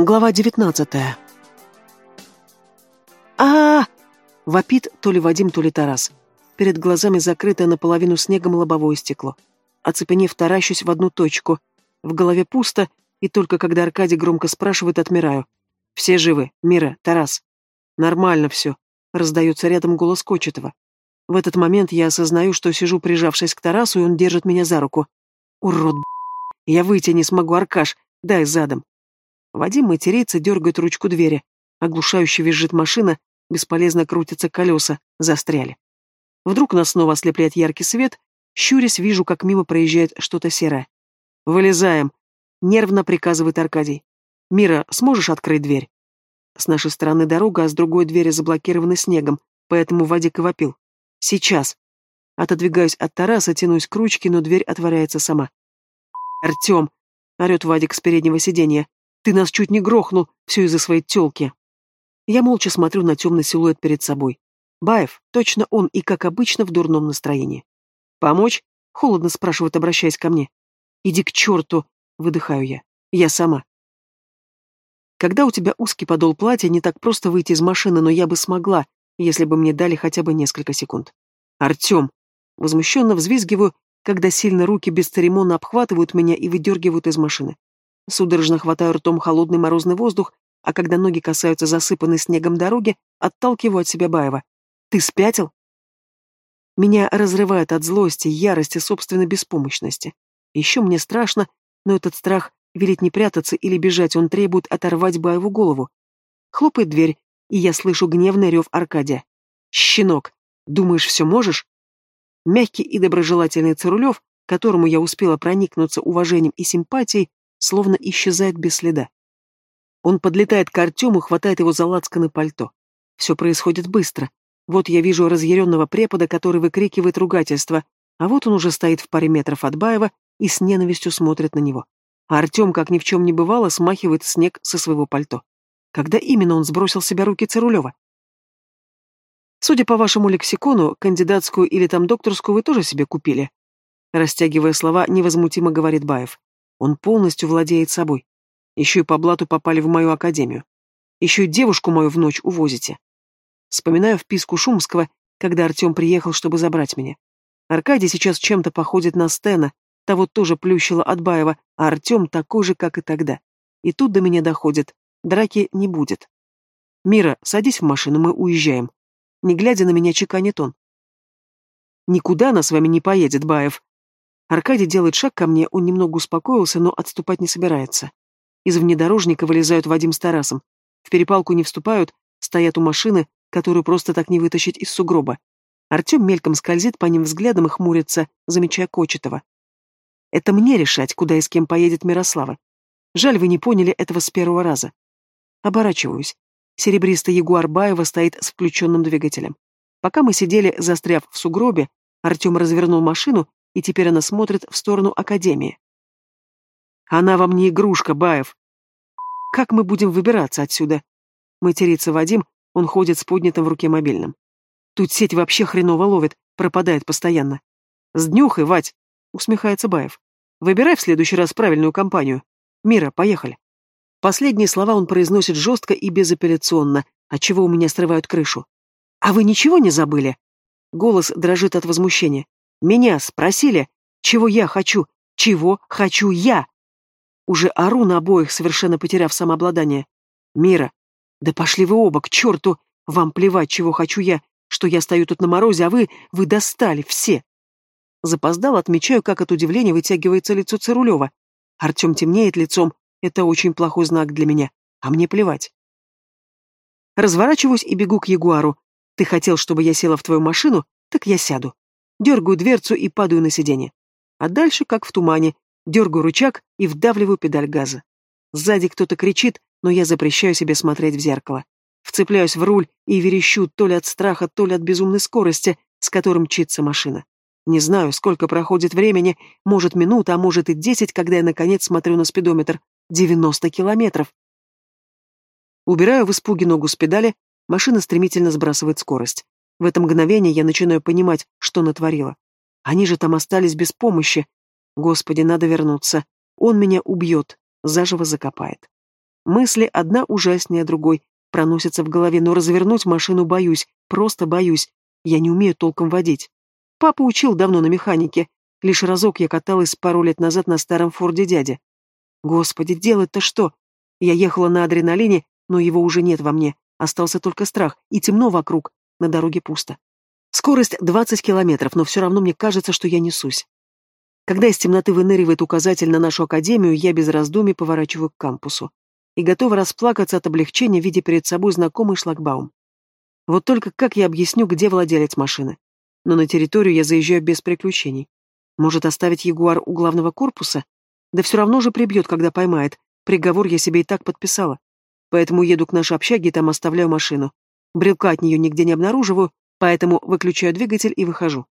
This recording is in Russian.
Глава девятнадцатая. а, Вопит то ли Вадим, то ли Тарас. Перед глазами закрытое наполовину снегом лобовое стекло. Оцепенев, таращусь в одну точку. В голове пусто, и только когда Аркадий громко спрашивает, отмираю. «Все живы? Мира? Тарас?» «Нормально все», — раздается рядом голос Кочетова. В этот момент я осознаю, что сижу, прижавшись к Тарасу, и он держит меня за руку. «Урод, Я выйти не смогу, Аркаш! Дай задом!» Вадим матерится, дергает ручку двери. Оглушающе визжит машина, бесполезно крутятся колеса, застряли. Вдруг нас снова ослепляет яркий свет, щурясь вижу, как мимо проезжает что-то серое. «Вылезаем!» — нервно приказывает Аркадий. «Мира, сможешь открыть дверь?» С нашей стороны дорога, а с другой двери заблокированы снегом, поэтому Вадик и вопил. «Сейчас!» Отодвигаюсь от Тараса, тянусь к ручке, но дверь отворяется сама. «Артем!» — орет Вадик с переднего сиденья. Ты нас чуть не грохнул, все из-за своей тёлки. Я молча смотрю на темный силуэт перед собой. Баев, точно он и, как обычно, в дурном настроении. «Помочь?» — холодно спрашивает, обращаясь ко мне. «Иди к черту!» — выдыхаю я. «Я сама». Когда у тебя узкий подол платья, не так просто выйти из машины, но я бы смогла, если бы мне дали хотя бы несколько секунд. «Артем!» Возмущенно взвизгиваю, когда сильно руки бесцеремонно обхватывают меня и выдергивают из машины. Судорожно хватаю ртом холодный морозный воздух, а когда ноги касаются засыпанной снегом дороги, отталкиваю от себя Баева. «Ты спятил?» Меня разрывает от злости, ярости, собственной беспомощности. Еще мне страшно, но этот страх велит не прятаться или бежать, он требует оторвать Баеву голову. Хлопает дверь, и я слышу гневный рев Аркадия. «Щенок, думаешь, все можешь?» Мягкий и доброжелательный Цирулев, которому я успела проникнуться уважением и симпатией, словно исчезает без следа. Он подлетает к Артему, хватает его за лацканы пальто. Все происходит быстро. Вот я вижу разъяренного препода, который выкрикивает ругательство, а вот он уже стоит в паре метров от Баева и с ненавистью смотрит на него. А Артем, как ни в чем не бывало, смахивает снег со своего пальто. Когда именно он сбросил себя руки Цирулева? Судя по вашему лексикону, кандидатскую или там докторскую вы тоже себе купили. Растягивая слова, невозмутимо говорит Баев. Он полностью владеет собой. Еще и по блату попали в мою академию. Еще и девушку мою в ночь увозите. Вспоминаю вписку Шумского, когда Артем приехал, чтобы забрать меня. Аркадий сейчас чем-то походит на Стена, того тоже плющило от Баева, а Артем такой же, как и тогда. И тут до меня доходит. Драки не будет. «Мира, садись в машину, мы уезжаем». Не глядя на меня, чеканит он. «Никуда она с вами не поедет, Баев», Аркадий делает шаг ко мне, он немного успокоился, но отступать не собирается. Из внедорожника вылезают Вадим с Тарасом. В перепалку не вступают, стоят у машины, которую просто так не вытащить из сугроба. Артем мельком скользит по ним взглядом и хмурится, замечая Кочетова. Это мне решать, куда и с кем поедет Мирослава. Жаль, вы не поняли этого с первого раза. Оборачиваюсь. Серебристый ягуар Баева стоит с включенным двигателем. Пока мы сидели, застряв в сугробе, Артем развернул машину и теперь она смотрит в сторону Академии. «Она вам не игрушка, Баев!» «Как мы будем выбираться отсюда?» Матерится Вадим, он ходит с поднятым в руке мобильным. «Тут сеть вообще хреново ловит, пропадает постоянно». «С днюхой, Вать!» — усмехается Баев. «Выбирай в следующий раз правильную компанию. Мира, поехали». Последние слова он произносит жестко и безапелляционно, отчего у меня срывают крышу. «А вы ничего не забыли?» Голос дрожит от возмущения. Меня спросили, чего я хочу, чего хочу я. Уже ору на обоих, совершенно потеряв самообладание. Мира, да пошли вы оба, к черту, вам плевать, чего хочу я, что я стою тут на морозе, а вы, вы достали, все. Запоздал, отмечаю, как от удивления вытягивается лицо Цирулева. Артем темнеет лицом, это очень плохой знак для меня, а мне плевать. Разворачиваюсь и бегу к Ягуару. Ты хотел, чтобы я села в твою машину? Так я сяду. Дергаю дверцу и падаю на сиденье. А дальше, как в тумане, дергаю рычаг и вдавливаю педаль газа. Сзади кто-то кричит, но я запрещаю себе смотреть в зеркало. Вцепляюсь в руль и верещу то ли от страха, то ли от безумной скорости, с которым мчится машина. Не знаю, сколько проходит времени, может минута, а может и десять, когда я наконец смотрю на спидометр. Девяносто километров. Убираю в испуге ногу с педали, машина стремительно сбрасывает скорость. В это мгновение я начинаю понимать, что натворила. Они же там остались без помощи. Господи, надо вернуться. Он меня убьет, заживо закопает. Мысли одна ужаснее другой, проносятся в голове, но развернуть машину боюсь, просто боюсь. Я не умею толком водить. Папа учил давно на механике. Лишь разок я каталась пару лет назад на старом форде дяди. Господи, делать-то что? Я ехала на адреналине, но его уже нет во мне. Остался только страх, и темно вокруг. На дороге пусто. Скорость 20 километров, но все равно мне кажется, что я несусь. Когда из темноты выныривает указатель на нашу академию, я без раздумий поворачиваю к кампусу. И готова расплакаться от облегчения, видя перед собой знакомый шлагбаум. Вот только как я объясню, где владелец машины? Но на территорию я заезжаю без приключений. Может, оставить Ягуар у главного корпуса? Да все равно же прибьет, когда поймает. Приговор я себе и так подписала. Поэтому еду к нашей общаге и там оставляю машину. Брелка от нее нигде не обнаруживаю, поэтому выключаю двигатель и выхожу.